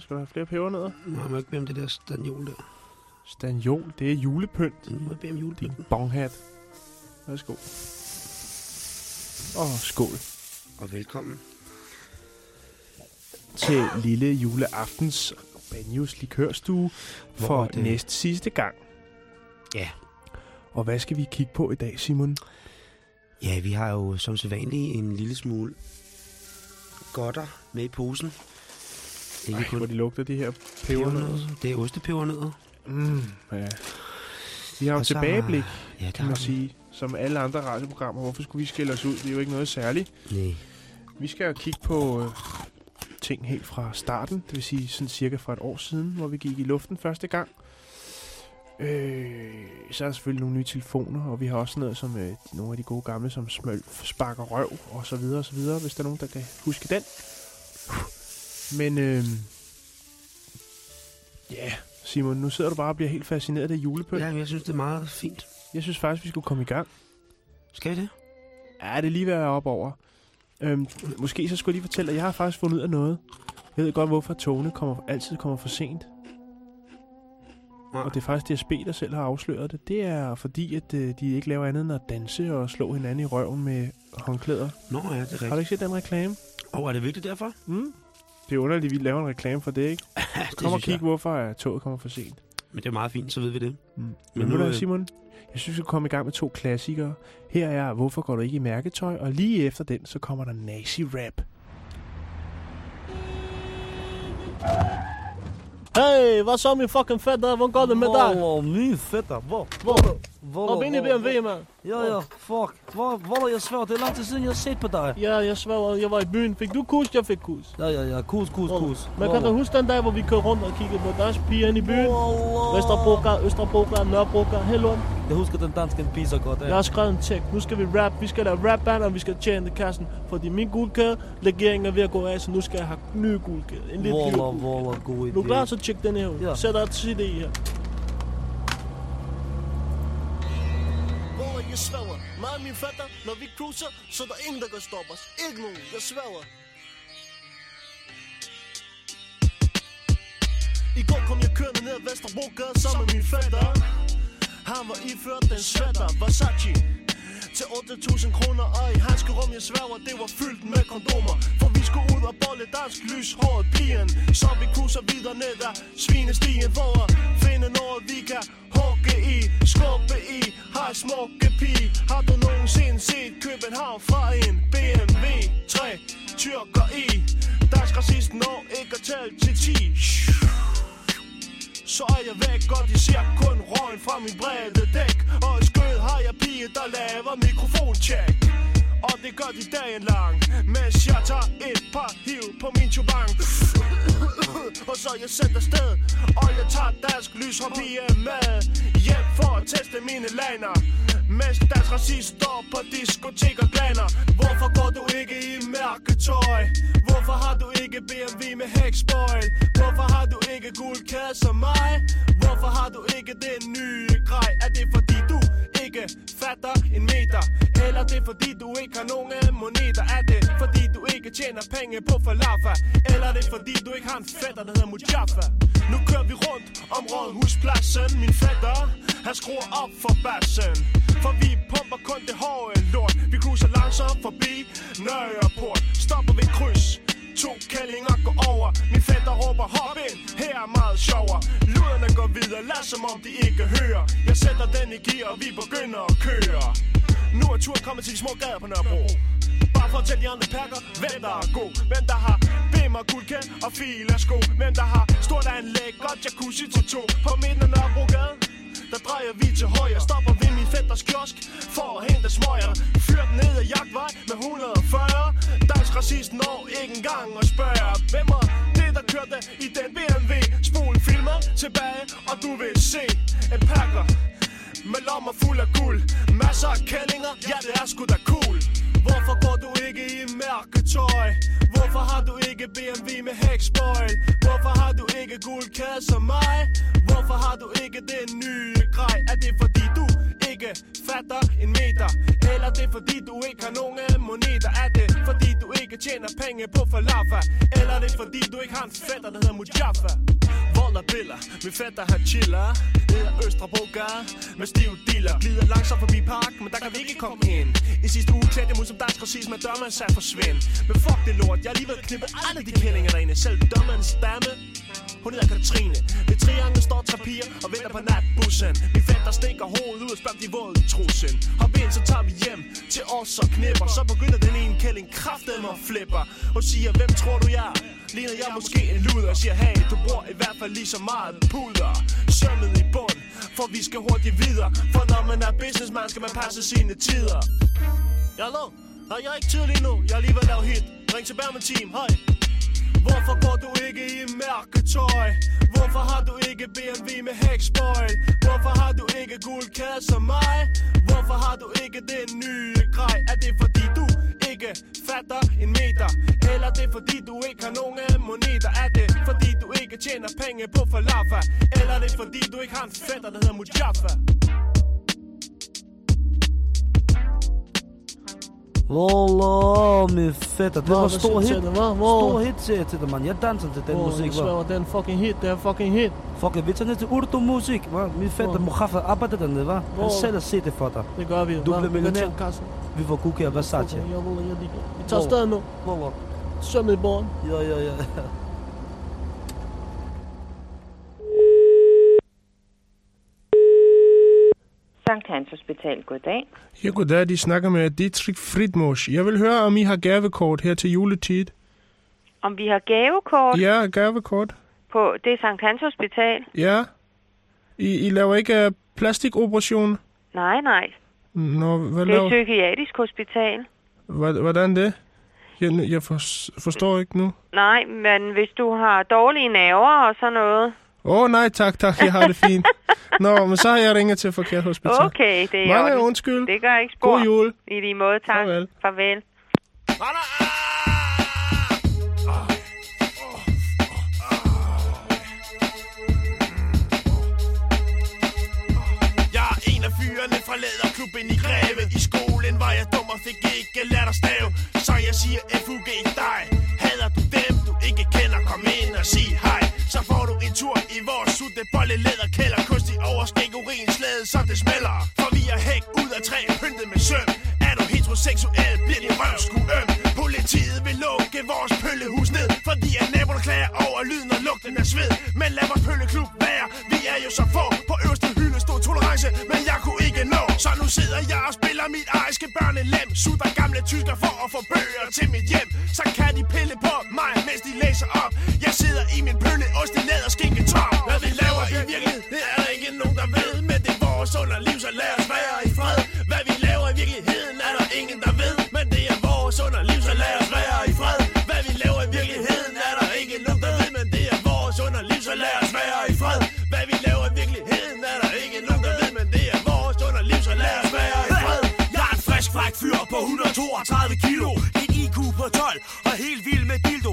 Skal du have flere pebernødder? Nu har man ikke bede om det der stanjol der. Stanjol, det er julepynt. Nu må jeg bede om Din julepynten. bonghat. Værsgo. Og skål Og velkommen. til lille juleaftens Banjos likørstue for det? næst sidste gang. Ja. Og hvad skal vi kigge på i dag, Simon? Ja, vi har jo som sædvanligt en lille smule godter med i posen. Ikke Ej, kun hvor de lugter, de her pebernødder. Det er ostepebernødder. Mm, ja. Vi har jo så- tilbageblik, Ja, det kan man sige, som alle andre radioprogrammer. Hvorfor skulle vi skille os ud? Det er jo ikke noget særligt. Nej. Vi skal jo kigge på øh, ting helt fra starten, det vil sige sådan cirka fra et år siden, hvor vi gik i luften første gang. Øh, så er der selvfølgelig nogle nye telefoner, og vi har også noget som øh, nogle af de gode gamle, som smøl, sparker røv, og så videre, og så videre, hvis der er nogen, der kan huske den. Men, øh, ja, Simon, nu sidder du bare og bliver helt fascineret af julepynt. Ja, jeg synes, det er meget fint. Jeg synes faktisk, vi skulle komme i gang. Skal vi det? Ja, det er lige ved at være op over. Øhm, måske så skulle jeg lige fortælle, at jeg har faktisk fundet ud af noget. Jeg ved godt, hvorfor togene kommer, altid kommer for sent. Nej. Og det er faktisk DSB, der selv har afsløret det. Det er fordi, at øh, de ikke laver andet end at danse og slå hinanden i røven med håndklæder. Nå, ja, det er Har du rigtigt. ikke set den reklame? Og oh, er det vigtigt derfor? Mm? Det er underligt, at vi laver en reklame for det, ikke? Ja, Kom og kig, jeg. hvorfor øh, toget kommer for sent. Men det er meget fint, så ved vi det. Mm. Men Men nu nu Simon, jeg synes, vi skal komme i gang med to klassikere. Her er Hvorfor går du ikke i mærketøj? Og lige efter den, så kommer der nazi-rap. Hey, hvad så min fucking fætter? Hvordan går det med dig? Wallah, min fætter. Hvor? Hvor? Op ind i BMW, mand. Ja, ja, fuck. Hvor, hvor er jeg svær? Det er lang tid siden, jeg har set på dig. Ja, jeg sværger, jeg var i byen. Fik du kus? Jeg fik kus. Ja, ja, ja. Kus, kus, kus. Men kan du huske den dag, hvor vi kørte rundt og kiggede på dansk piger i byen? Vesterbrogade, Østerbrogade, Nørrebrogade, Hellund. Jeg husker den danske pige så godt. Jeg har skrevet en tekst. Nu skal vi rap. Vi skal lave rap band, og vi skal tjene kassen. Fordi min guldkæde, legeringen er ved at gå af, så nu skal jeg have ny guldkæde. En lidt Wallah, lille wallah, god idé. Du er klar, så tjek den her ud. Ja. Sæt dig CD her. Hvor er jeg svæver? Mig og min fætter, når vi cruiser, så er ingen, der kan stoppe os. Ikke nogen, jeg svæver. I går kom jeg kørende ned ad Vesterbrogade sammen med min fætter. Han var iført den sweater, Versace. Til 8.000 kroner, og i hans rum, jeg sværger, det var fyldt med kondomer. For vi skulle ud og bolle dansk lys, håret pigen. Så vi cruiser videre ned ad svinestien for at finde noget, vi kan hugge i, skubbe i. Hej smukke pige, har du nogensinde set København fra en BMW 3 tyrker i? Dansk racist når ikke at tælle til 10. Så er jeg væk, og de ser kun røgen fra min brede dæk Og i skød har jeg pige, der laver mikrofoncheck og det gør de dagen lang Mens jeg tager et par hiv på min chubang Og så jeg sætter sted Og jeg tager dansk lys og pige med Hjem for at teste mine laner Mens dansk racist står på diskotek og glaner Hvorfor går du ikke i mærketøj? Hvorfor har du ikke BMW med hækspoil? Hvorfor har du ikke guld kæde som mig? Hvorfor har du ikke den nye grej? Er det fordi du ikke fatter en meter? Eller det er fordi du ikke har nogen moneter? Er det fordi du ikke tjener penge på falafa Eller er fordi du ikke har en fætter, der hedder Mujaffa? Nu kører vi rundt om rådhuspladsen Min fætter, han skruer op for bassen For vi pumper kun det hårde lort Vi cruiser langsomt forbi Nørreport Stopper ved kryds To kællinger går over. Min fætter råber hop ind. Her er meget sjovere. Luderne går videre. Lad som om de ikke hører. Jeg sætter den i gear Og vi begynder at køre. Nu er turen kommet til de små gader på Nørrebro. Bare fortæl de andre pakker Hvem der er god. Hvem der har bimmer, guldkæld og filersko Hvem der har stort anlæg og jacuzzi til to På midten af Nørrebrogade der drejer vi til højre Stopper ved min fætters kiosk For at hente smøger. Fyr den ned ad jagtvej med 140 Dansk racist når ikke engang at spørge Hvem er det der kørte i den BMW Spol filmer tilbage Og du vil se en pakker med lommer fuld af guld Masser af kællinger Ja det er sgu da cool Hvorfor går du ikke i mærketøj? Hvorfor har du ikke BMW med hækspoil? Hvorfor har du ikke guldkæde som mig? Hvorfor har du ikke den nye grej? Er det fordi du ikke fatter en meter? Eller det fordi du ikke har nogen moneter? Er det fordi du ikke tjener penge på falafa Eller er det fordi du ikke har en fætter, der hedder Mujaffa Vold biller, min fætter har chiller. Hedder Østerbogade med stiv dealer. Glider langsomt forbi parken, men der kan vi ikke komme ind I sidste uge klædte jeg mod som dansk præcis Med dørmand sagde forsvind. Men fuck det lort, jeg har lige været knippet alle de kællinger derinde. Selv dørmandens stamme hun hedder Katrine. Ved triangle står tre piger og venter på natbussen. Vi fætter stikker hovedet ud og spørger de våde i trussen. Hop ind, så tager vi hjem til os og knipper. Så begynder den ene kælling kraftedme og flipper Og siger, hvem tror du jeg er? Ligner jeg måske en luder? Og siger, hey, du bruger i hvert fald lige så meget puder. Sømmet i bund, for vi skal hurtigt videre. For når man er businessman, skal man passe sine tider. Hallo? Har jeg ikke tid lige nu? Jeg er lige ved at lave hit. Ring til Berman Team, hej. Hvorfor går du ikke i mærketøj? Hvorfor har du ikke BMW med hækspoil? Hvorfor har du ikke guld kasse som mig? Hvorfor har du ikke den nye grej? Er det fordi du ikke fatter en meter? Eller er det fordi du ikke har nogen moneter? Er det fordi du ikke tjener penge på falafa? Eller er det fordi du ikke har en fætter, der hedder Mujaffa? Wallah, min fætter. Det var stor hit. det? Stor hit, siger jeg til dig, mand. Jeg danser til den musik, hva'? det er en fucking hit, det er fucking hit. Fuck it, vi tager ned til Urdu-musik, hva'? Min fætter? Mukhaffa arbejder dernede, hva'? Han sælger CD for dig. Det gør vi. Du bliver millionær. Vi får Gucci og Versace. Vi tager afsted nu. Hvor? Søm i borgen. Ja, ja, ja. Sankt Hans Hospital, goddag. Ja, goddag. De snakker med Dietrich Friedmosch. Jeg vil høre, om I har gavekort her til juletid. Om vi har gavekort Ja, gavekort. på det Sankt Hans Hospital? Ja. I, I laver ikke uh, plastikoperation? Nej, nej. Nå, hvad Det er et psykiatrisk hospital. Hvordan det? Jeg, jeg for, forstår ikke nu. Nej, men hvis du har dårlige nerver og sådan noget. Åh, oh, nej tak, tak. Jeg har det fint. Nå, men så har jeg ringet til forkert hospital. Okay, det er Mange orden. undskyld. Det gør ikke spor. God jul. I lige måde, tak. Farvel. Farvel. Jeg er en af fyrene fra læderklubben i Greve I skolen var jeg dum og fik ikke lært at stave Så jeg siger FUG dig Hader du dem du ikke kender Kom ind og sig hej så får du en tur i vores sutte bolle læderkælder Kost i overskæg urin slæde så det smelter. For vi er hæk ud af træ pyntet med søm. Er du heteroseksuel bliver din røv sku øm. Politiet vil lukke vores pøllehus ned Fordi at naboen klager over lyden og lugten af sved. Men lad vores pølleklub være. Vi er jo så få på øverste hylde stor tolerance Men jeg kunne ikke nå. Så nu sidder jeg og spiller mit ejerske børnelem. Sutter gamle tysker for at få bøger til mit hjem. Så kan de pille på mig, mens de læser op jeg sidder i min pølle, ost i læder, skinke top Hvad vi laver i virkeligheden, det er der ikke nogen der ved. Men det er vores underliv, så lad os være i fred. Hvad vi laver i virkeligheden, er der ingen der ved. Men det er vores underliv, så lad os være i fred. Hvad vi laver i virkeligheden, er der ikke nogen der ved. Men det er vores underliv, så lad os være i fred. Hvad vi laver i virkeligheden, er der ikke nogen der ved. Men det er vores underliv, så lad os være i fred. Jeg er en frisk fræk fyr på 132 kilo. Et IQ på 12 og helt vild med dildo.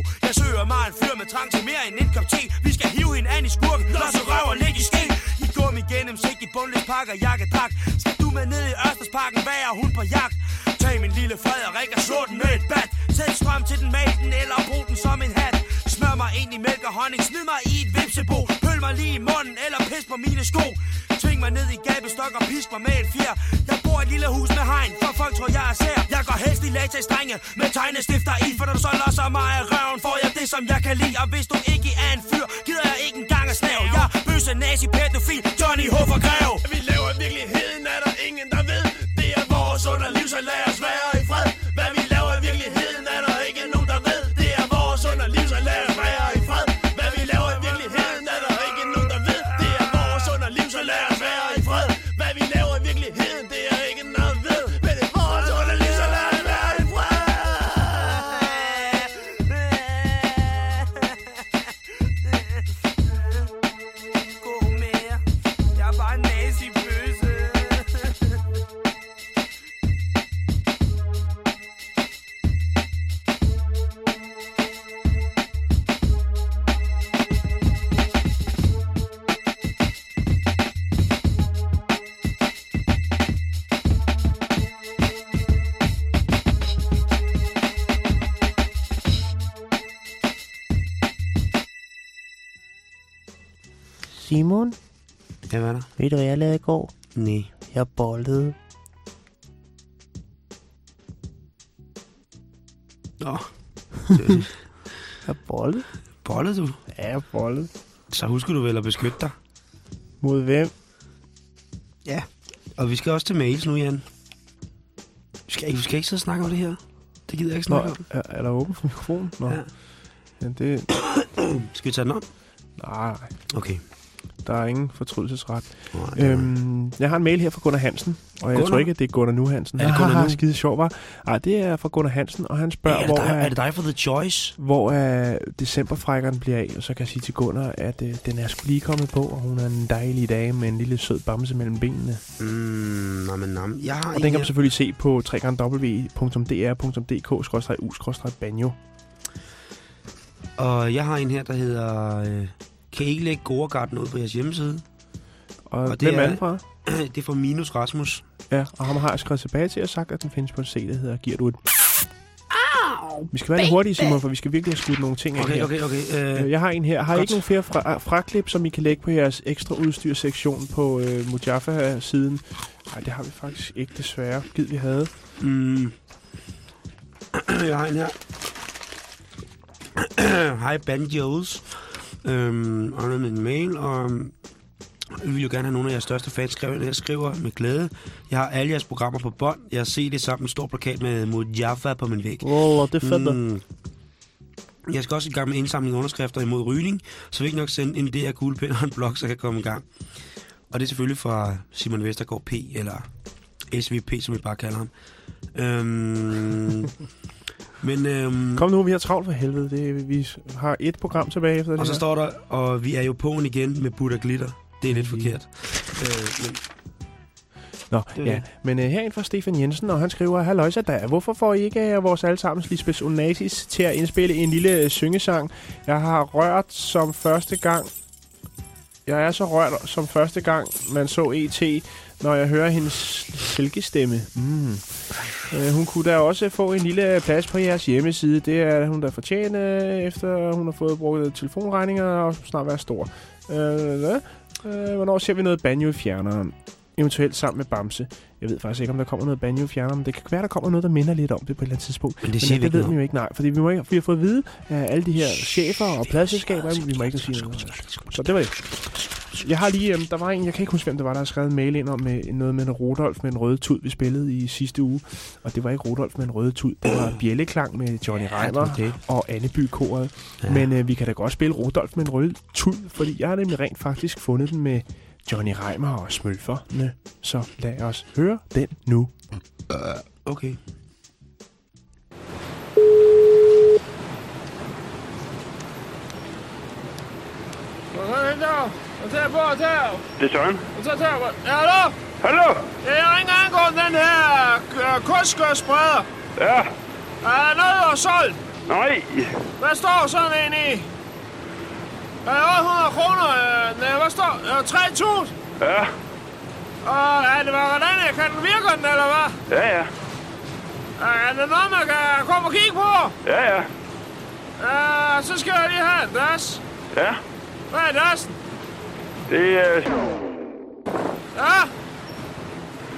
Jeg en fyr med trang til mere end en kop te. Vi skal hive hinanden i skurken, lad så røv og ligge i ske. I gummi gennemsigtig bundløs pakker jakkedragt. Skal du med ned i Ørstersparken, hvad er hun på jagt? Tag min lille Frederik og slå den med et bat. Sæt strøm til den, maten eller brug den som en hat. Smør mig ind i mælk og honning, smid mig i et vipsebo. Pøl mig lige i munden eller pis på mine sko mig ned i gabestok og pisk mig med et fjer. Jeg bor i et lille hus med hegn, for folk tror jeg er sær. Jeg går helst i latex drenge med tegnestifter i For når du så losser mig af røven, får jeg det som jeg kan lide. Og hvis du ikke er en fyr, gider jeg ikke engang at snæv Jeg er bøsse, nazi, pædofil, Johnny H. for Grev. Vi laver i virkeligheden, er der ingen der ved. Det er vores underliv, så lad os være Simon, Ja, hvad er der? ved du, hvad jeg lavede i går? Nej. Jeg bollede. Nå. Jeg bollede? Bollede du? Ja, jeg bollede. Så husker du vel at beskytte dig. Mod hvem? Ja. Og vi skal også til mails nu, Jan. Vi skal, vi skal ikke sidde og snakke om det her. Det gider jeg ikke Nå, snakke om. er, er der åben for mikrofonen? Nå, ja. ja det... Skal vi tage den om? Nej, Okay. Der er ingen fortrydelsesret. Nej, Øhm, jeg har en mail her fra Gunnar Hansen, og jeg Gunnar? tror ikke, at det er Gunnar Nu Hansen. Er det Gunnar Nu? Skide sjov, var. Nej, det er fra Gunnar Hansen, og han spørger, er, hvor, dig, er, er det dig for The Choice? hvor er decemberfrækkeren bliver af. Og så kan jeg sige til Gunnar, at øh, den er sgu lige kommet på, og hun er en dejlig dame med en lille sød bamse mellem benene. Mm, men nå. Jeg har Og en den kan man selvfølgelig se på www.dr.dk-u-banjo. Og jeg har en her, der hedder... Øh, kan I ikke lægge Goregarden ud på jeres hjemmeside? Og, Og det hvem er den fra? det er fra Minus Rasmus. Ja, og ham har jeg skrevet tilbage til og sagt, at den findes på en C, der hedder Giver du et... Vi skal være lidt hurtige, Simon, for vi skal virkelig have skudt nogle ting af Okay, her. okay, okay. Øh, Øh, Jeg har en her. Har I ikke nogen flere fra, fraklip, som I kan lægge på jeres ekstra udstyrssektion på øh, Mujaffa-siden? Nej, det har vi faktisk ikke desværre. Gid vi havde. Mm. Jeg har en her. Hej Banjos. Øhm, med en mail, og øhm, vi vil jo gerne have nogle af jeres største fans skrevet. Jeg skriver med glæde. Jeg har alle jeres programmer på bånd. Jeg har set det sammen en stor plakat med Mujaffa på min væg. Åh, det er fedt. Mm. Jeg skal også i gang med indsamling af underskrifter imod rygning, så vi ikke nok sende en DR kuglepen og en blog, så kan komme i gang. Og det er selvfølgelig fra Simon Vestergaard P, eller SVP, som vi bare kalder ham. Øhm, men, øhm, Kom nu, vi har travlt for helvede. Det, vi har et program tilbage efter og det så her. står der, og vi er jo påen igen med Buddha Glitter. Det er lidt forkert. Øh, men, Nå, Det ja. det. Men uh, herinde fra Stefan Jensen, og han skriver, Halløjsa da, hvorfor får I ikke uh, vores allesammens Lisbeth Onassis til at indspille en lille uh, syngesang? Jeg har rørt som første gang... Jeg er så rørt som første gang, man så E.T., når jeg hører hendes silkestemme. Mm. Uh, hun kunne da også få en lille plads på jeres hjemmeside. Det er hun der fortjent, uh, efter hun har fået brugt telefonregninger og snart være stor. Uh, uh, hvornår ser vi noget banjo i fjerneren? Eventuelt sammen med Bamse. Jeg ved faktisk ikke, om der kommer noget banjo i fjerneren, men det kan være, der kommer noget, der minder lidt om det på et eller andet tidspunkt. men det Men siger det, vi det ved vi jo ikke, nej. Fordi vi, må ikke, vi har fået at vide af alle de her chefer og pladselskaber, vi må ikke sige noget. Så det var det. Jeg har lige, øhm, der var en, jeg kan ikke huske, hvem det var, der har skrevet en mail ind om med, noget med en Rudolf med en røde tud, vi spillede i sidste uge. Og det var ikke Rudolf med en røde tud, det var Bjelleklang med Johnny Reimer Okay. og Anneby-koret. Ja. Ja. Men øh, vi kan da godt spille Rudolf med en rød tud, fordi jeg har nemlig rent faktisk fundet den med Johnny Reimer og Smølferne. Så lad os høre den nu. Okay. Jeg tager på, tager. Det er Søren. Tager, tager. Ja, hallo? Hallo? Ja, Jeg ringer angående den her øh, kuskørspreder. Ja. Er der noget at solgt? Nej. Hvad står sådan en i? Er det 800 kroner? Øh, Nej, hvad står? Øh, 3.000? Ja. Og er det hvordan? Kan den virke den, eller hvad? Ja, ja. Er det noget, man kan komme og kigge på? Ja, ja. Uh, så skal jeg lige have en das. Ja. Hvad er dassen? Det er... Ja.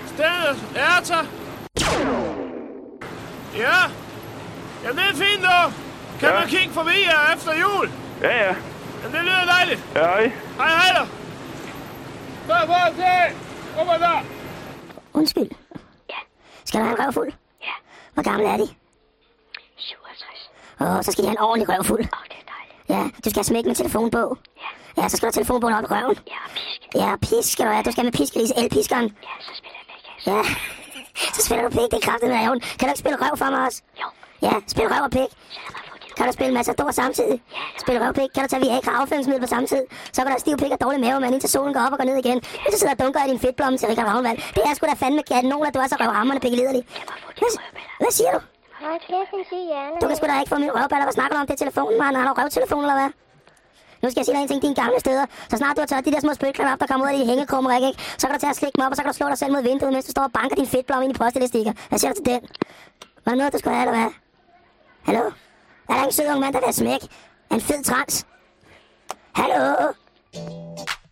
Stedet. Ja, tak. Ja. Jamen, det er fint, dog. Kan Ja. man kigge forbi jer efter jul? Ja, ja. Jamen, det lyder dejligt. Ja, hej. Hej, hej da. Så på til. Kom og der. Undskyld. Ja. Skal du have en røv fuld? Ja. Hvor gammel er de? 67. Åh, så skal de have en ordentlig røv fuld. Åh, det er dejligt. Ja, du skal smække med telefonbog. Ja. Ja, så skal du have telefonbogen op i røven. Har pisk. Ja, pisk skal du have. Du skal med piskelis, elpiskeren. Ja, så spiller jeg begge. Ja. Så spiller du pik, det er kraftigt med haven. Kan du ikke spille røv for mig også? Jo, Ja, spil røv og pik. så Kan du spille Matador samtidig? Spil røv og pik. Kan du tage Viagra afføringsmiddel på samme tid? Så kan du have stiv pik og dårlig mave, men indtil solen går op og går ned igen. Hvis du sidder og dunker i din fedtblomme til Rikard Ravnvald. Det er sgu da fandme at du er så røvhammerne pikkeliderlig. Hvad, hvad siger du? Du kan sgu da ikke få min røvballer. Hvad snakker du om? Det er telefonen, man. Har du røvtelefon, eller hvad? Nu skal jeg sige dig en ting, dine gamle steder. Så snart du har taget de der små spytklemmer op, der kommer ud af de hængekrummer, ikke? så kan du tage og slikke dem op, og så kan du slå dig selv mod vinduet, mens du står og banker din fedtblomme ind i postelastikker. Hvad siger du til den? Var der noget, du skulle have, eller hvad? Hallo? Er der en sød ung mand, der vil smæk? En fed trans? Hallo?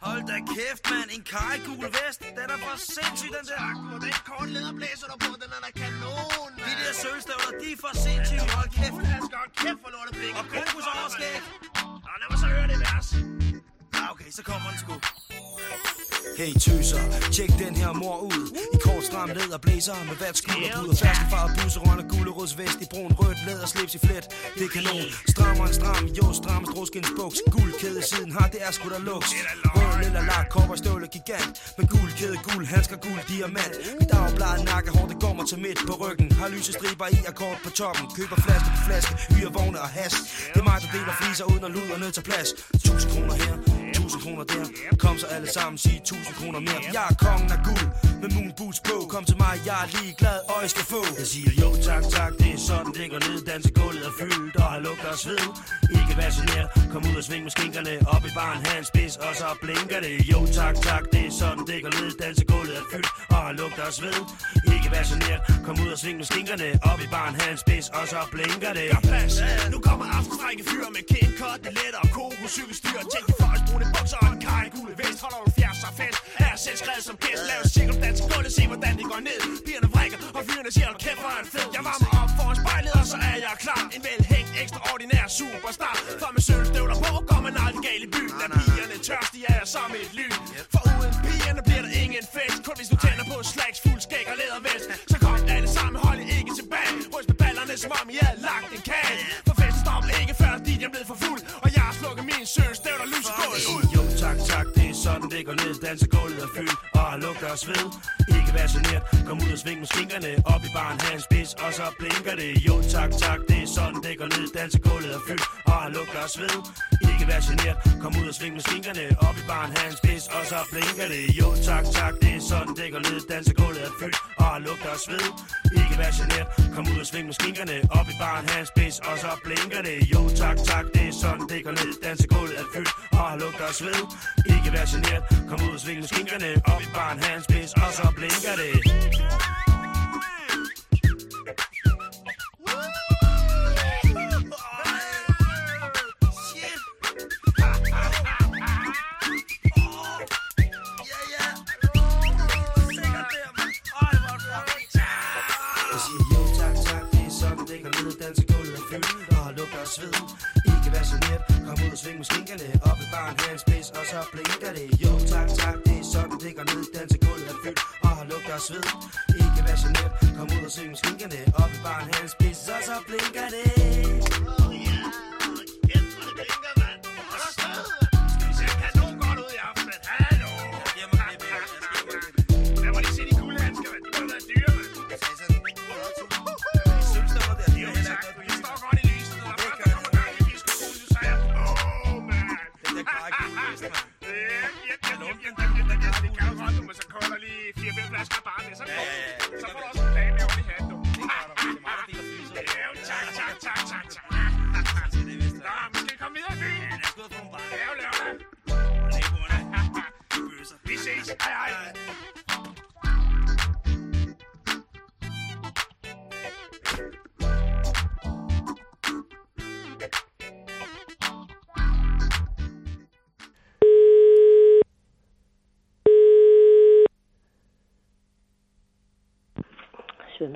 Hold da kæft, mand. En kajgul vest. Den er for sindssyg, den der. Og den korte læderblæser du på, den er kanon, de der sølvstøvler, de er for sindssyge. Hold kæft. Flasker, hold kæft for lortepenge. Og kokos overskæg. Og lad mig så høre det vers. Ja, okay, så kommer den sgu. Hey tøser, tjek den her mor ud. I kort stram læder blæser med hvert skulderbud Og ferskenfarvet busserøn og gulerodsvest I brun rødt læder slips i flet. Det er kanon, strammer en stram Jo, stram struskens buks Guld kæde siden har, det er sgu da luks. Rød lilla lak, kopper støvle gigant. Med guld kæde, gul handsker, gul diamant. Mit afbladet nakkehår, det går mig til midt på ryggen. Har lyse striber i akkord på toppen. Køber flaske på flaske, hyrer vogne og has. Det er mig, der deler fliser uden at lude og ned til plads. 1000 kroner her, 1000 kroner der. Kom så alle sammen, sig 1000 kroner mere. Jeg er kongen af guld med moon boots på. Kom til mig, jeg er lige glad, og jeg skal få. Jeg siger jo tak, tak, det er sådan det går ned. Dansegulvet er fyldt, og har lugt af sved. Ikke vær genert, kom ud og sving med skinkerne Op i baren, have en spids, og så blinker det. Jo tak, tak, det er sådan det går ned. Dansegulvet er fyldt, og har lugt af sved. Ikke vær genert, kom ud og sving med skinkerne Op i baren, have en spids, og så blinker det. Gør plads. Nu kommer aftenstrække fyr med King Cut, det letter og koko, cykelstyr. Tænk de folks brune bukser og en kaj, gule vest. Holder du fjers og fest. Er selv skrevet som gæst. Lav cirkel dans til gulvet, se hvordan det går ned. Pigerne vrikker, og fyrene siger, hold kæft, hvor er han fed. Jeg varmer op foran spejlet, og så er jeg klar. En velhængt, ekstraordinær superstar. For med sølvstøvler på, går man aldrig galt i byen. Lad pigerne tørstige er jeg som et lyn. For uden pigerne bliver der ingen fest. Kun hvis du tænder på slags fuld skæg og lædervest. Så kom alle sammen, hold ikke tilbage. Ryst med ballerne, som om I havde lagt en kage. For festen stopper ikke før, dit jeg blev for fuld. Og jeg har der min sølvstøvler, lysegulvet ud. Jo tak, tak, det er sådan det går ned. Dansegulvet er fyldt, og har lugter af sved. Ikke vær genert, kom ud og sving med skinkerne Op i baren, have en spids, og så blinker det. Jo tak, tak, det er sådan det går ned. Dansegulvet er fyldt, og har lugter af sved. Ikke vær genert, kom ud og sving med skinkerne Op i baren, have en spids, og så blinker det. Jo tak, tak, det er sådan det går ned. Dansegulvet er fyldt, og har lugter af sved. Ikke vær genert, kom ud og sving med skinkerne Op i baren, have en spids, og så blinker det. Jo tak, tak, det er sådan det går ned gulv er fyldt, og har lugt af sved. Ikke vær generet, kom ud og sving med skinkerne Op i barn hans spids, og så blinker det.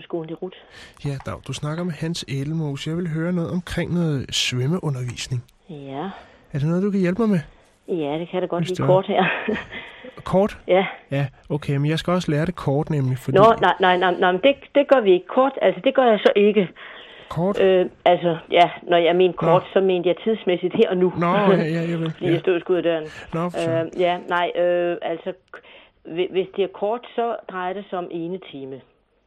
Svømmeskolen i Rut. Ja, Dag, du snakker med Hans Elmos. Jeg vil høre noget omkring noget svømmeundervisning. Ja. Er det noget, du kan hjælpe mig med? Ja, det kan det godt var- kort her. Kort? ja. Ja, okay, men jeg skal også lære det kort nemlig, fordi... Nå, nej, nej, nej, nej, men det, det gør vi ikke. Kort, altså det gør jeg så ikke. Kort? Øh, altså, ja, når jeg mener kort, Nå. så mener jeg tidsmæssigt her og nu. Nå, ja, ja, jeg vil. Fordi Ja. jeg stod skud af døren. Nå, for øh, ja, nej, øh, altså, hvis det er kort, så drejer det sig om ene time.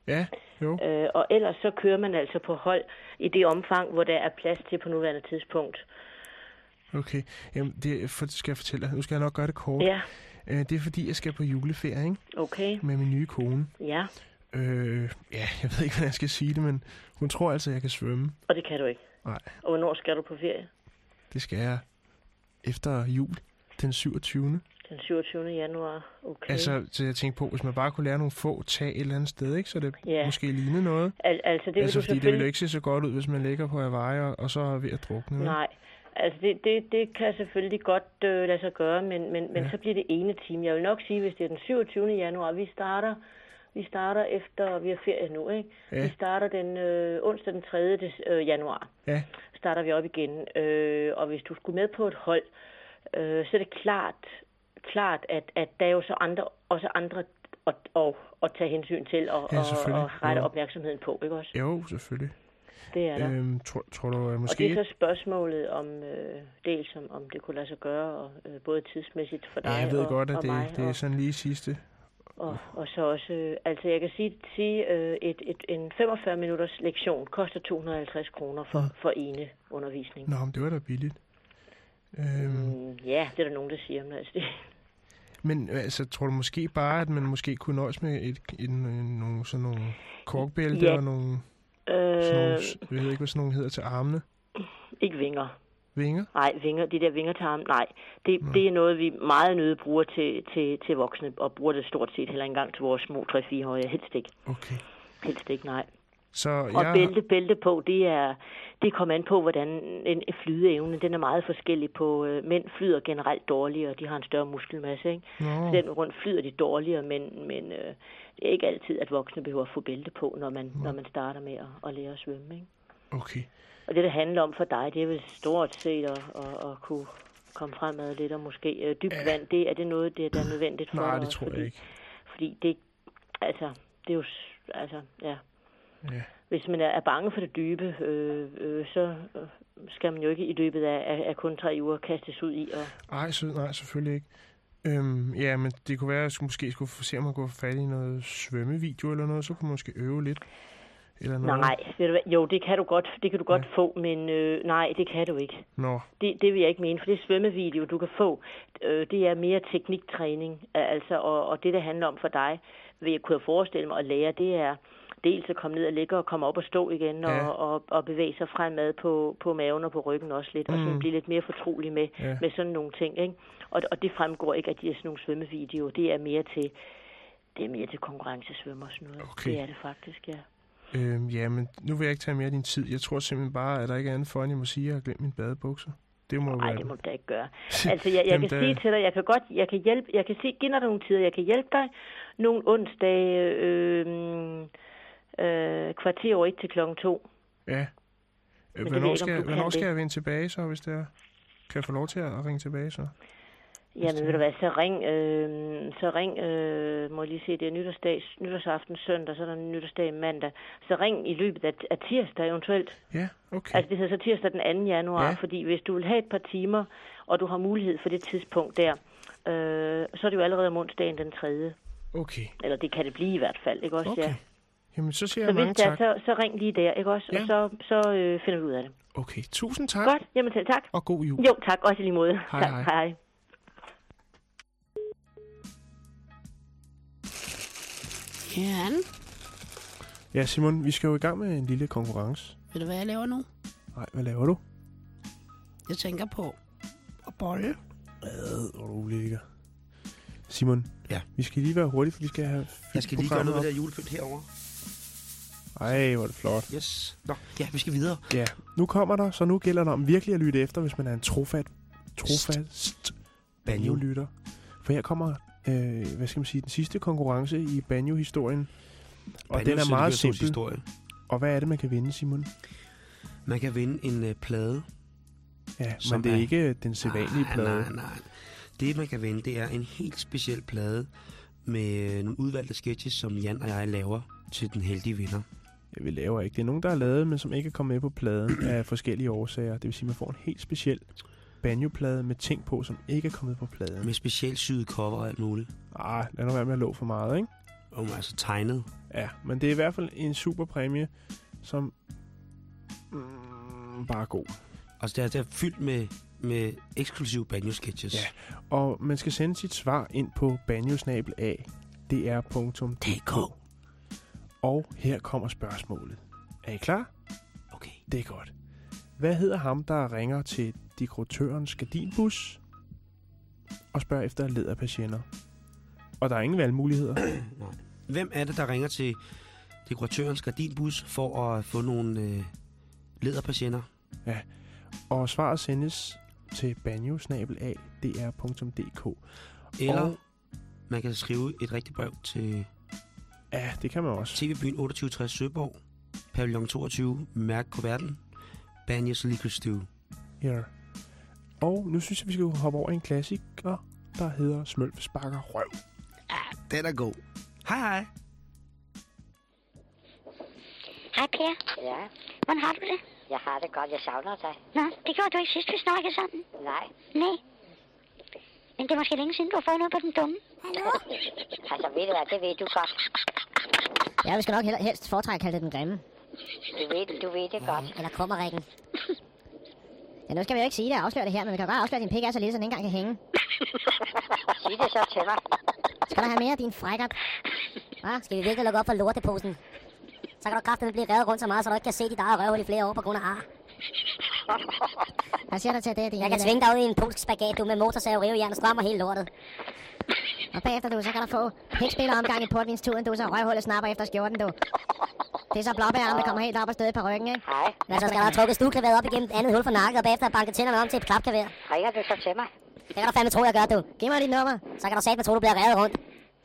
Ja, jo. Øh, og ellers så kører man altså på hold i det omfang, hvor der er plads til på nuværende tidspunkt. Okay, Jamen, det for, skal jeg fortælle dig. Nu skal jeg nok gøre det kort. Ja, Øh, det er fordi, jeg skal på juleferie, ikke? okay. Med min nye kone. Ja, Øh, ja, jeg ved ikke, hvordan jeg skal sige det, men hun tror altså, jeg kan svømme. og det kan du ikke. Nej, Og hvornår skal du på ferie? det skal jeg efter jul, den 27. Den 27. januar. Okay. Altså, så jeg tænkte på, hvis man bare kunne lære nogle få tag et eller andet sted, ikke? Så det Ja. måske lignede noget. Al- altså, det vil altså, fordi det ville selvfølgelig... jo ikke se så godt ud, hvis man ligger på Hawaii og, og så er ved at drukne. Nej, Altså, det, det, det kan selvfølgelig godt øh, lade sig gøre, men, men, men Ja. så bliver det ene time. Jeg vil nok sige, hvis det er den 27. januar, vi starter, vi starter efter, vi har ferie nu, ikke? Ja. Vi starter den øh, onsdag den 3. Des, øh, januar. Ja. Starter vi op igen. Øh, og hvis du skulle med på et hold, øh, så er det klart, klart at, at der er jo så andre, også andre at, at, at tage hensyn til og, Ja, og, og rette Jo. opmærksomheden på, ikke også? Jo, selvfølgelig. Det er der. Øhm, tror, tror du at Og måske... det er så spørgsmålet om, øh, dels om, om det kunne lade sig gøre, og, øh, både tidsmæssigt for dig ja, jeg ved og, godt, at og det, mig. det er og, sådan lige sidste. og, og så også, øh, altså jeg kan sige, sige øh, et, et, en 45 minutters lektion koster 250 kroner for, Mm. for ene undervisning. Nå, men det var da billigt. Øhm, Mm, ja, det er der nogen, der siger, men altså det, Men øh, altså, tror du måske bare, at man måske kunne nøjes med et, en, en, nogle, sådan nogle korkbælte Ja. og nogle, sådan nogle, øh, jeg ved ikke, hvad sådan nogle hedder til armene? ikke vinger. Vinger? Nej, vinger, de der vinger til armen, nej. Det, det er noget, vi meget nøde bruger til, til, til voksne, og bruger det stort set heller engang til vores små 3-4-årige. Helst ikke. Okay. Helst ikke, nej. Så Og jeg, bælte, bælte på, det er det kommer an på, hvordan en flydeevne, den er meget forskellig på. Øh, mænd flyder generelt dårligere, og de har en større muskelmasse, ikke? Så den rundt flyder de dårligere, men, men øh, det er ikke altid, at voksne behøver at få bælte på, når man, når man starter med at, at lære at svømme, ikke? okay. Og det, det handler om for dig, det er vel stort set at, at, at kunne komme fremad lidt, og måske øh, dybt vand, det er det noget, det er der er nødvendigt for Nej, det tror fordi, jeg ikke. Fordi det, altså, det er jo, altså, ja. Ja. Hvis man er, bange for det dybe, øh, øh, så øh, skal man jo ikke i løbet af, af, af kun tre uger kastes ud i. Og, Ej, så, nej, selvfølgelig ikke. Øhm, ja, men det kunne være, at jeg skulle, måske skulle se, om man kunne få fat i noget svømmevideo eller noget, så kunne man måske øve lidt. Eller noget. nej, ved du hvad, jo, det kan du godt, det kan du godt få, men øh, nej, det kan du ikke. Nå, Det, det vil jeg ikke mene, for det svømmevideo, du kan få, øh, det er mere tekniktræning. Altså, og, og det, det handler om for dig, vil jeg kunne forestille mig at lære, det er dels at komme ned og ligge og komme op og stå igen, Ja. og, og, og bevæge sig fremad på, på maven og på ryggen også lidt, og Mm. sådan blive lidt mere fortrolig med, Ja. med sådan nogle ting. Ikke? Og, og det fremgår ikke af de her sådan nogle svømmevideoer. Det er mere til, det er mere til konkurrencesvømmer og sådan noget. Okay. Det er det faktisk, ja. øhm, ja, men nu vil jeg ikke tage mere af din tid. Jeg tror simpelthen bare, at der ikke er andet for, end jeg må sige, at jeg har glemt mine badebukser. Det må Nej, det må du da ikke gøre. Altså, jeg, jeg Jamen, kan da- sige til dig, jeg kan godt, jeg kan hjælpe, jeg kan sige, giv dig nogle tider, jeg kan hjælpe dig nogle onsdage, øh, øh, kvarter over et til klokken to. Ja. Øh, hvornår skal, jeg, hvornår skal jeg vende tilbage så, hvis det er? Kan jeg få lov til at ringe tilbage så? Jamen, ved du hvad, så ring, øh, så ring, øh, må jeg lige se, det er nytårsdag, nytårsaften søndag, så er der nytårsdag mandag. Så ring i løbet af, af tirsdag eventuelt. Ja, okay. Altså, det hedder så tirsdag den 2. januar, Ja. ja. fordi hvis du vil have et par timer, og du har mulighed for det tidspunkt der, øh, så er det jo allerede om onsdagen den 3. Okay. Eller det kan det blive i hvert fald, ikke også? Okay. Ja. Jamen, så siger Så jeg mange hvis det er, tak. så, så ring lige der, ikke også? Ja. Og så, så øh, finder vi ud af det. Okay, tusind tak. Godt, jamen selv tak. Og god jul. Jo, tak. Også i lige måde. Hej, tak. hej. hej. Ja, Ja, Simon, vi skal jo i gang med en lille konkurrence. ved du hvad jeg laver nu? Nej, hvad laver du? Jeg tænker på at bolle. Hvad, hvor du ulækker. Simon, Ja. vi skal lige være hurtige, for vi skal have Jeg skal lige gøre noget op. ved det her julepynt herovre. Ej, hvor er det flot. Yes. Nå, ja, vi skal videre. Ja, nu kommer der, så nu gælder det om virkelig at lytte efter, hvis man er en trofat, trofast Banjo. banjo-lytter. For her kommer, øh, hvad skal man sige, den sidste konkurrence i banjo-historien. Og den er meget simpel. Historie. Og hvad er det, man kan vinde, Simon? Man kan vinde en øh, plade. Ja, men det er er- ikke den sædvanlige nej, plade. Nej, nej. Det, man kan vinde, det er en helt speciel plade med øh, nogle udvalgte sketches, som Jan og jeg laver til den heldige vinder. Ja, vi laver ikke. Det er nogen, der er lavet, men som ikke er kommet med på pladen af forskellige årsager. Det vil sige, at man får en helt speciel banjo-plade med ting på, som ikke er kommet på pladen. Med specielt syet cover og alt muligt. Ah, lad nu være med at love for meget, ikke? Og altså tegnet. Ja, men det er i hvert fald en super præmie, som mm, bare er god. Altså, det er, det er fyldt med, med eksklusive banjo-sketches. Ja. Og man skal sende sit svar ind på banjosnabel.dr.dk. Og her kommer spørgsmålet. Er I klar? Okay. Det er godt. Hvad hedder ham, der ringer til dekoratørens gardinbus og spørger efter læderpatienter? Og der er ingen valgmuligheder. Nej. Hvem er det, der ringer til dekoratørens gardinbus for at få nogle øh, læderpatienter? Og svaret sendes til banjo-dr.dk. Eller Og- man kan skrive et rigtigt brev til Ja, det kan man også. TV-byen 2860 Søborg, pavillon 22, mærk kuverten, Banyas Liquor Stew. Ja. Og nu synes jeg, vi skal hoppe over en klassiker, der hedder Smølf sparker røv. Den er god. Hej hej. Hej Per. Ja, Hvordan har du det? jeg har det godt. Jeg savner dig. Nå, det gjorde du ikke sidst, vi snakkede sammen. Nej. Nej. Men det er måske længe siden, du har fået noget på den dumme. Altså, ved du hvad, det ved du godt. Ja, vi skal nok hel- helst foretrække at kalde det den grimme. Du ved, du ved det godt. Eller kummerrækken. Ja, nu skal vi jo ikke sige det og afsløre det her, men vi kan godt afsløre, at din pik er så lille, så den ikke engang kan hænge. Sig det så til mig. Skal du have mere af din frækkert? Hva? Skal vi virkelig lukke op for lorteposen? Så kan du kraftigt blive revet rundt så meget, så du ikke kan se dit eget røvhul i flere år på grund af ar. Hvad siger du til det, din Jeg kan tvinge dig ud i en polsk spagat, du med motorsav, rivejern og strammer hele lortet. Og bagefter, du, så kan du få pikspiller omgang i portvinsturen, du, så røvhullet snapper efter skjorten, du. Det er så blåbæren, der kommer helt op og støde på ryggen, ikke? Hej. Men så skal der have trukket stueklaværet op igennem et andet hul for nakken, og bagefter banke tænderne om til et klapklavær. Ringer du så til mig? Det kan du fandme tro, jeg gør, du. Giv mig dit nummer. Så kan du satme tro, du bliver revet rundt.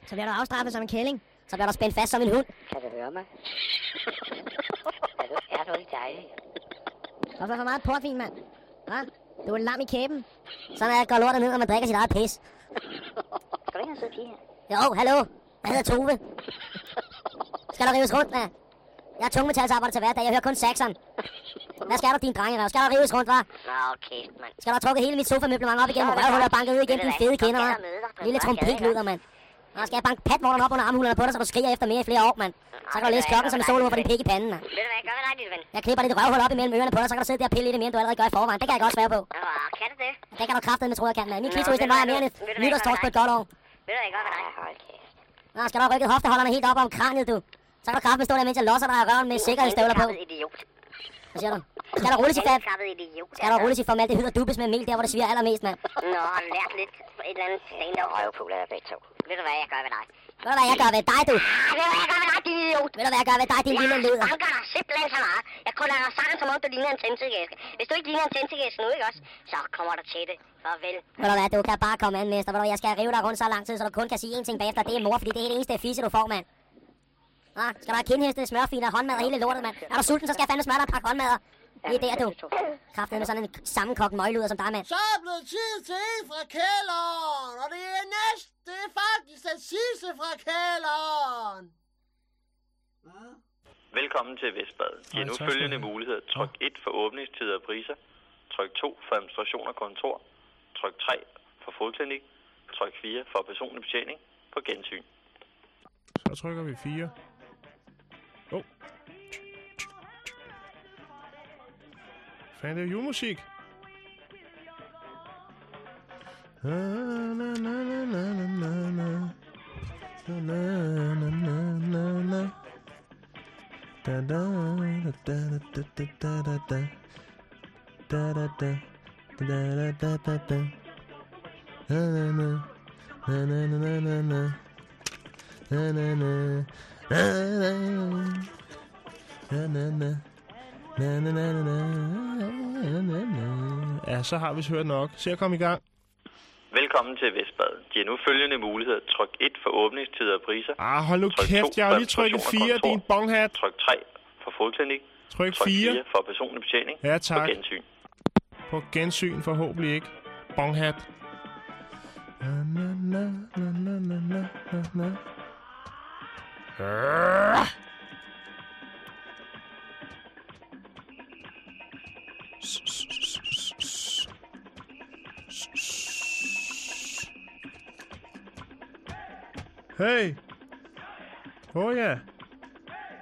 Så bliver du afstraffet som en kælling. Så bliver du spændt fast som en hund. Kan du høre mig? er, du, er du ikke dejlig? Fået for meget portvin, mand. Hva? Du er lam i kæben. Sådan er går lortet ned, når man drikker sit eget pis. Skal du ikke have en sød pige her? Jo, hallo. Jeg hedder Tove. Skal der rives rundt, med? Jeg er tungmetalsarbejder til hverdag. Jeg hører kun saxon. Hvad skal du, din drengerøv? Skal der rives rundt, hva'? Nå, kæft, mand. Skal der have trukket hele mit sofamøblement op igennem røvhullet og godt. banket ud igennem dine fede så hva'? Lille marked, trompetluder, mand. Nå, skal jeg banke patvorterne op under armhulerne på dig, så du skriger efter mere i flere år, mand. Så kan du læse klokken som en solo for din pik i panden, mand. Ved du hvad, jeg gør ved dig, lille ven? Jeg klipper dit røvhul op imellem ørerne på dig, så kan du sidde der og pille lidt mere, end du allerede gør i forvejen. Det kan jeg godt svære på. Nå, kan du det? Det kan du kraftedeme tro, jeg kan, mand. Min klitoris, den vejer mere end et nytårstors på et godt år. Ved du hvad, jeg gør ved dig? Nå, skal du have rykket hofteholderne helt op om kraniet, du. Så kan du kraftedeme stå der, mens jeg losser dig i røven med sikkerhedsstøvler på. Idiot. Hvad siger du? Skal der rulles i fat? Skal der rulles i formaldehyd og dubes med mel der, hvor det sviger allermest, mand? Nå, lært lidt et eller andet stand-up røvpuler af begge to. Ved du hvad, jeg gør ved dig? Ved du hvad jeg gør ved dig, du? Ved du hvad, jeg gør ved dig, din idiot? Ved du hvad jeg gør ved dig, din lille luder? Jeg banker dig simpelthen så meget. Jeg krøller dig sammen, som om du ligner en tændstikkæske. Hvis du ikke ligner en tændstikkæske nu, ikke også? Så kommer du til det. Farvel. Ved du hvad, du kan bare komme an, mester. Ved du, jeg skal rive dig rundt så lang tid, så du kun kan sige én ting bagefter. Det er mor, fordi det er det eneste fisse, du får, mand. Nå, skal du have kindheste, smørfiner, håndmad og hele lortet, mand? Er du sulten, så skal jeg fandme smøre dig et pakke håndmadder. Det er der, du. Kraftet med sådan en sammenkogt møgluder som dig, mand. Så er det blevet tid til en fra kælderen, og det er næst, det er faktisk den sidste fra kælderen. Velkommen til Vestbad. Giv Nej, nu følgende muligheder. Tryk 1 for åbningstider og priser. Tryk 2 for administration og kontor. Tryk 3 for fodklinik. Tryk 4 for personlig betjening på gensyn. Så trykker vi 4. Er julemusik. Na, na, na, na, na, na, na. na, na, na. Ja, så har vi hørt nok. Se at komme i gang. Velkommen til Vestbad. De har nu følgende muligheder. Tryk 1 for åbningstider og priser. Ah, hold nu tryk kæft, jeg har lige trykket 4, din bonghat. Tryk 3 for fodklinik. Tryk, tryk 4. 4 for personlig betjening. Ja, tak. På gensyn. På gensyn forhåbentlig ikke. Bonghat. Na, na, na, na, na, na, na, Hey! Oh, ja.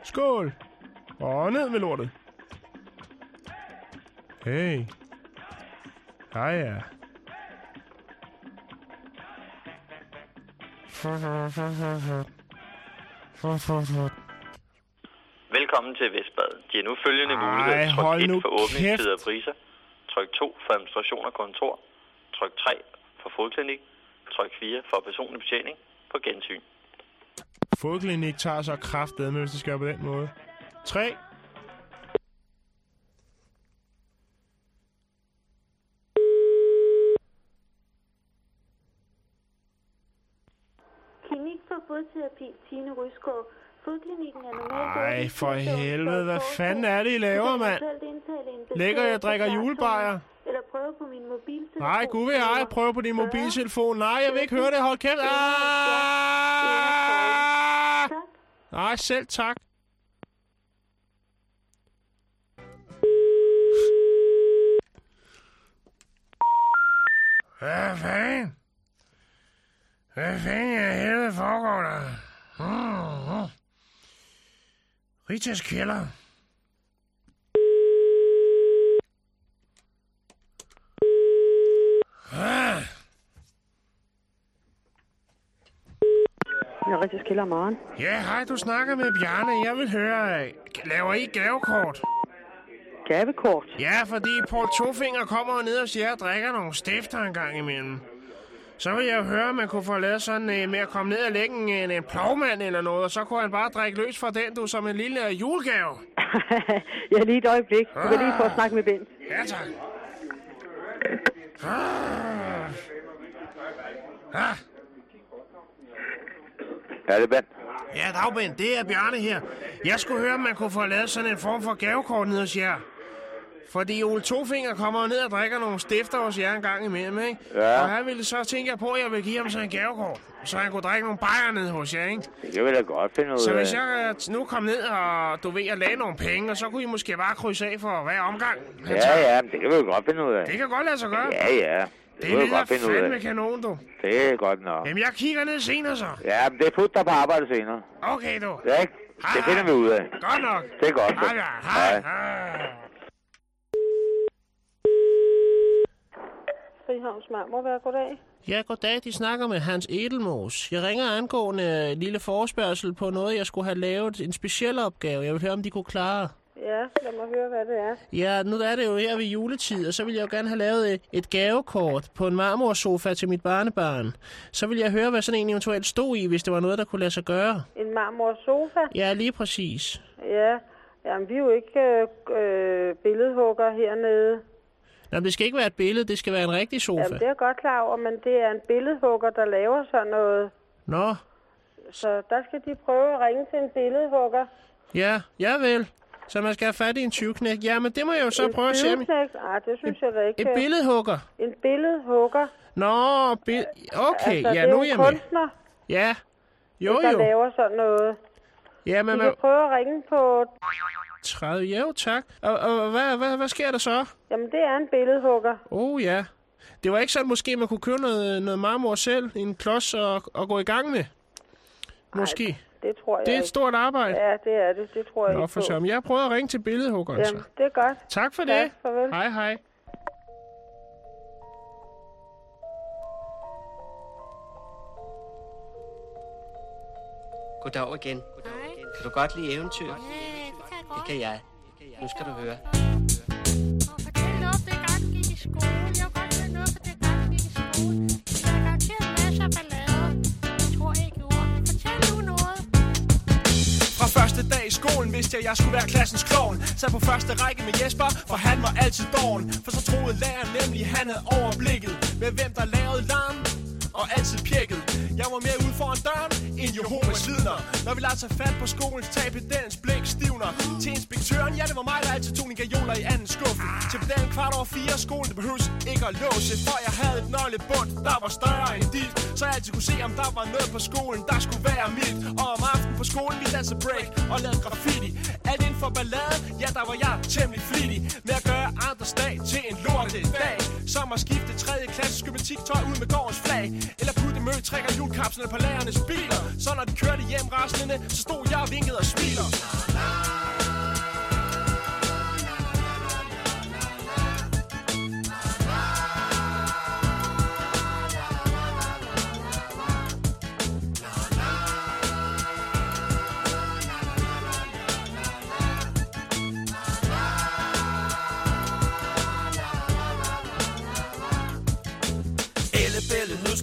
Skål! Og ned med lortet. Hey. Hej ja. Velkommen til Vestbad. Giv nu følgende Ej, muligheder. Tryk hold 1 nu for åbningstider og priser. Tryk 2 for administration og kontor. Tryk 3 for fodklinik. Tryk 4 for personlig betjening på gensyn. Fodklinik tager så kraftedet med, hvis det skal på den måde. 3. fodterapi, Tine Rysgaard. Fodklinikken er normalt... Ej, for helvede, hvad fanden er det, I laver, mand? Ligger jeg drikker julebajer? Eller prøve på min mobiltelefon. Nej, gud vil jeg prøve på din mobiltelefon. Nej, jeg vil ikke høre det. Hold kæft. Ah! Nej, selv tak. Hvad fanden? Hvad fanden i helvede foregår der? Mm-hmm. Ritas kælder. Ah. Jeg er rigtig skiller morgen. Ja, hej, du snakker med Bjarne. Jeg vil høre, laver I gavekort? Gavekort? Ja, fordi Paul Tofinger kommer ned og siger, at drikker nogle stifter en gang imellem. Så vil jeg jo høre, om man kunne få lavet sådan øh, med at komme ned og lægge en, en, en plovmand eller noget, og så kunne han bare drikke løs fra den, du, som en lille øh, julegave. Ja, lige et øjeblik. Du kan lige få at snakke med Bent. Ja, tak. Ah. Ah. Ja, det er Ben. Ja, dagben, det er Bjarne her. Jeg skulle høre, om man kunne få lavet sådan en form for gavekort ned hos jer. Fordi Ole Tofinger kommer ned og drikker nogle stifter hos jer en gang imellem, ikke? Ja. Og han ville så tænke jeg på, at jeg vil give ham sådan en gavekort. Så han kunne drikke nogle bajer ned hos jer, ikke? Det kan vi da godt finde ud af. Så hvis jeg øh, nu kom ned og, du ved, at lagde nogle penge, og så kunne I måske bare krydse af for hver omgang. Ja, tager. ja, men det kan vi jo godt finde ud af. Det kan godt lade sig gøre. Ja, ja. Det, Det lyder godt finde ud fandme kanon, du. Det er godt nok. Jamen, jeg kigger ned senere så. Ja, men det er fuldt der på arbejde senere. Okay, du. Ja, ikke? Det finder vi ud af. Godt nok. Det er godt. Hej, ja. Hej. Frihavns Marmorværk, goddag. Ja, goddag. De snakker med Hans Edelmos. Jeg ringer angående en lille forespørgsel på noget, jeg skulle have lavet. En speciel opgave. Jeg vil høre, om de kunne klare. Ja, lad mig høre, hvad det er. Ja, nu er det jo her ved juletid, og så vil jeg jo gerne have lavet et, et gavekort på en marmorsofa til mit barnebarn. Så vil jeg høre, hvad sådan en eventuelt stod i, hvis det var noget, der kunne lade sig gøre. En marmorsofa? Ja, lige præcis. Ja, jamen vi er jo ikke øh, øh, billedhugger hernede. Nå, men det skal ikke være et billede, det skal være en rigtig sofa. Jamen det er jeg godt klar over, men det er en billedhugger, der laver sådan noget. Nå, Så der skal de prøve at ringe til en billedhugger. ja, jeg vil. Så man skal have fat i en 20-knæk. Ja, men det må jeg jo så en prøve at se. tyveknægt? Ej, det synes jeg da ikke. Et billedhugger. En billedhugger. Nå, bi- okay, altså, ja, nu er jeg en med. kunstner, Ja, jo der jo. laver sådan noget. Ja, men De man... kan prøve at ringe på... 30, jo tak. Og, og hvad, hvad, hvad sker der så? Jamen, det er en billedhugger. Oh ja. Det var ikke sådan, måske man kunne købe noget, noget marmor selv en klods og, og gå i gang med? Måske. Det tror jeg Det er et ikke. stort arbejde. Ja, det er det. Det tror jeg Nå, ikke for på. søren. Jeg har prøvet at ringe til billedhuggeren, så. Jamen, det er godt. Tak for Tak, det. farvel. Hej, hej. Goddag igen. Kan du godt lide eventyr? Ja, det kan jeg godt. Det kan jeg. Nu skal du høre. Fortæl noget om dengang, du gik i skole. Jeg vil godt høre noget fra dengang, du gik i skole. Der er garanteret masser af ballader. Jeg tror ikke, ord. Fortæl nu noget. Fra første dag i skolen vidste jeg, at jeg skulle være klassens klovn Sad på første række med Jesper, for han var altid doven For så troede læreren nemlig, han havde overblikket Med hvem der lavede larm og altid pjekket Jeg var mere ude foran døren end Jehovas vidner. Når vi lader sig fat på skolens tag, pedalens blik stivner. Til inspektøren, ja det var mig, der altid tog en gajoler i anden skuffe Til pedalen kvart over fire, skolen det behøves ikke at låse. For jeg havde et nøglebund, der var større end dit. Så jeg altid kunne se, om der var noget på skolen, der skulle være mit Og om aftenen på skolen, vi dansede break og lavede graffiti. Alt inden for ballade, ja der var jeg temmelig flittig Med at gøre andres dag til en lortet dag som at skifte 3. klasse gymnastiktøj ud med gårdens flag Eller putte møtræk og julekapslerne på lærernes biler Så når de kørte hjem raslende, så stod jeg og vinkede og smiler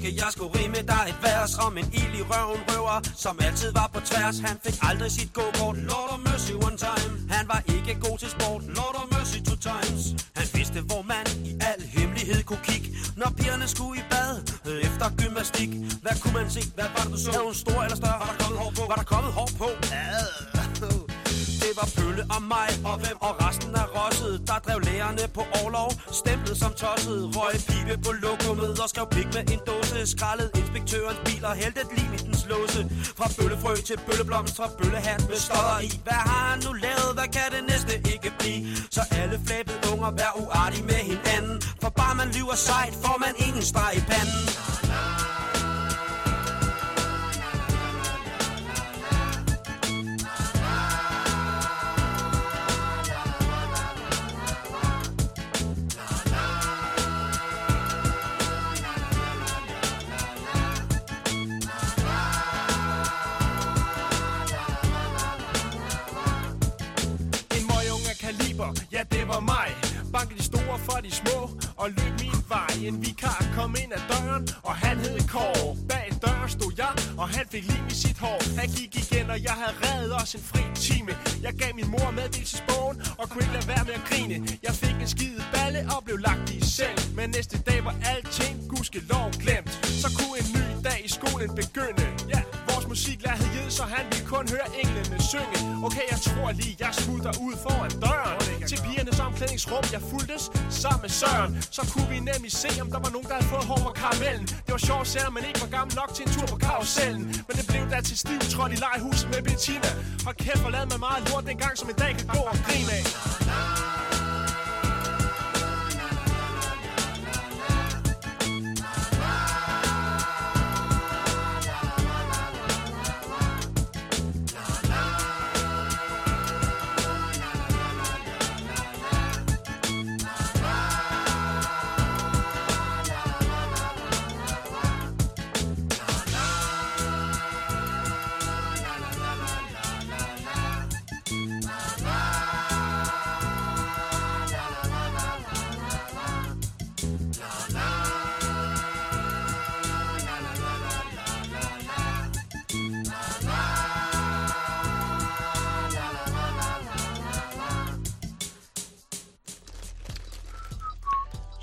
skal jeg sgu rime dig et vers Om en ild i røven røver, som altid var på tværs Han fik aldrig sit go-kort, Lord of mercy one time Han var ikke god til sport, Lord of mercy two times Han vidste, hvor man i al hemmelighed kunne kigge Når pigerne skulle i bad, efter gymnastik Hvad kunne man se, hvad var det du så? Havde hun stor eller større? der kommet hår på. Ad. Lærerne på overlov Stemplet som tosset. Røg pibe på lokummet Og skrev pik med en dåse. Skraldede inspektørens bil og hældte et lim i dens låse. Fra bøllefrø til bølleblomst Fra bøllehat med stodder i. Hvad har han nu lavet? Hvad kan det næste ikke blive? Så alle flæbede unger vær uartige med hinanden. For bare man lyver sejt Får man ingen streg i panden. De små og løb min vej. En vikar kom ind ad døren, og han hed Kåre. Bag døren stod jeg, og han fik lim i sit hår. Han gik igen, og jeg havde reddet os en fri time. Jeg gav min mor meddelelsesbogen, og kunne ikke lade være med at grine. Jeg fik en skide balle og blev lagt i seng. Men næste dag var alting gudskelov glemt. Så kunne en ny dag i skolen begynde. Ja, vores musiklærer hed Jed, så han ville kun høre englene synge. Okay, jeg tror lige, jeg smutter ud foran døren. Til piger omklædningsrum, jeg fuldtes sammen med Søren. Så kunne vi nemlig se, om der var nogen, der havde fået hår på karamellen. Det var sjovt, selvom man ikke var gammel nok til en tur på karusellen. Men det blev da til stiv trådt i legehuset med Bettina. Og kæft, hvor lavede man meget lort dengang, som en dag kan gå og grine af.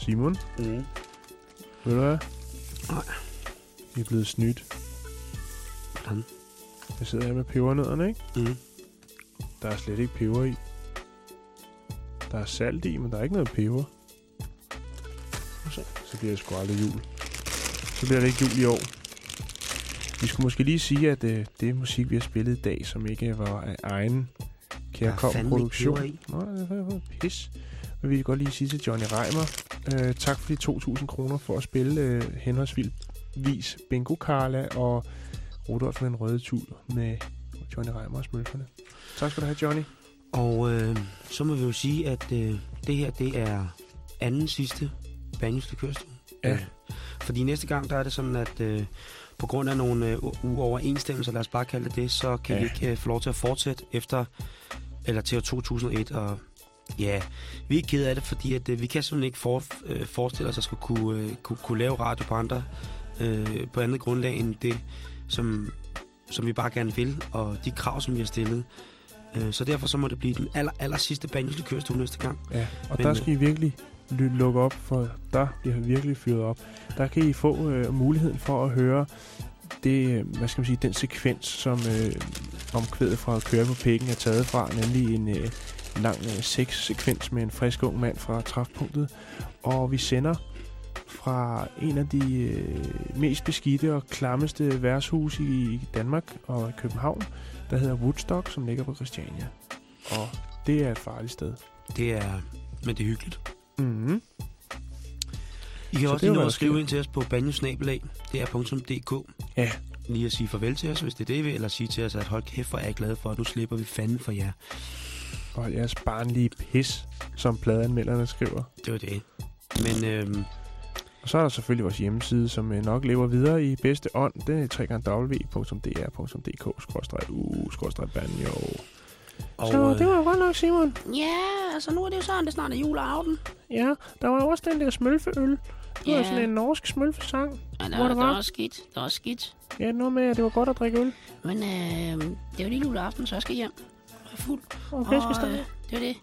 Simon? Mm. Ved du hvad? Nej. Vi er blevet snydt. Hvordan? Jeg sidder her med pebernødderne, ikke? Mm. Der er slet ikke peber i. Der er salt i, men der er ikke noget peber. Så, bliver det sgu aldrig jul. Så bliver det ikke jul i år. Vi skulle måske lige sige, at øh, det musik, vi har spillet i dag, som ikke var af egen kærkom produktion. Nej, det er for pis. Men vi vil godt lige sige til Johnny Reimer, øh, tak for de 2.000 kroner for at spille øh, henholdsvis Bingo Carla og Rudolf med en røde tul med Johnny Reimer og Smølferne. Tak skal du have, Johnny. Og øh, så må vi jo sige, at øh, det her, det er anden sidste Banjos Likørstue. Ja. Øh, fordi næste gang, der er det sådan, at øh, på grund af nogle øh, uoverensstemmelser, lad os bare kalde det det, så kan ja. vi ikke øh, få lov til at fortsætte efter, eller til år 2001, og ja, vi er ked af det, fordi at, øh, vi kan simpelthen ikke for, øh, forestille os at skulle kunne, øh, kunne, kunne lave radio på andre, øh, på andet grundlag end det, som, som vi bare gerne vil, og de krav, som vi har stillet. Øh, så derfor så må det blive den aller, aller sidste Banjos Likørstue næste gang. Ja, og Men, der øh, skal I virkelig ly- lukke op, for der bliver virkelig fyret op. Der kan I få øh, muligheden for at høre det, øh, hvad skal man sige, den sekvens, som øh, omkvædet fra Køre på Pikken er taget fra, nemlig en øh, lang øh, sexsekvens med en frisk ung mand fra træfpunktet. Og vi sender fra en af de øh, mest beskidte og klammeste værtshuse i Danmark og København, der hedder Woodstock, som ligger på Christiania. Og det er et farligt sted. Det er, men det er hyggeligt. Mm-hmm. I kan Så også det lige nå at skrive ind til os på banjosnabelag, dr.dk. Ja. Lige at sige farvel til os, hvis det er det, I vil, eller sige til os, at hold kæft, hvor er jeg glad for, at nu slipper vi fanden for jer. Og jeres barnlige pis, som pladeanmelderne skriver. Det var det. Men øhm, Og så er der selvfølgelig vores hjemmeside, som øh, nok lever videre i bedste ånd. Det er www.dr.dk-u-banjo. Og, Så øh, det var jo godt nok, Simon. Ja, altså nu er det jo sådan, det snart er juleaften. Ja, der var jo også den der smølfeøl. Det var Ja. sådan en norsk smølfesang. Ja, der, hvor der der var var. også skidt. Der var også skidt. Ja, noget med, at det var godt at drikke øl. Men øh, det er jo lige juleaften, så jeg skal hjem. Er fuld. Og flæskesteg. øh, det er det.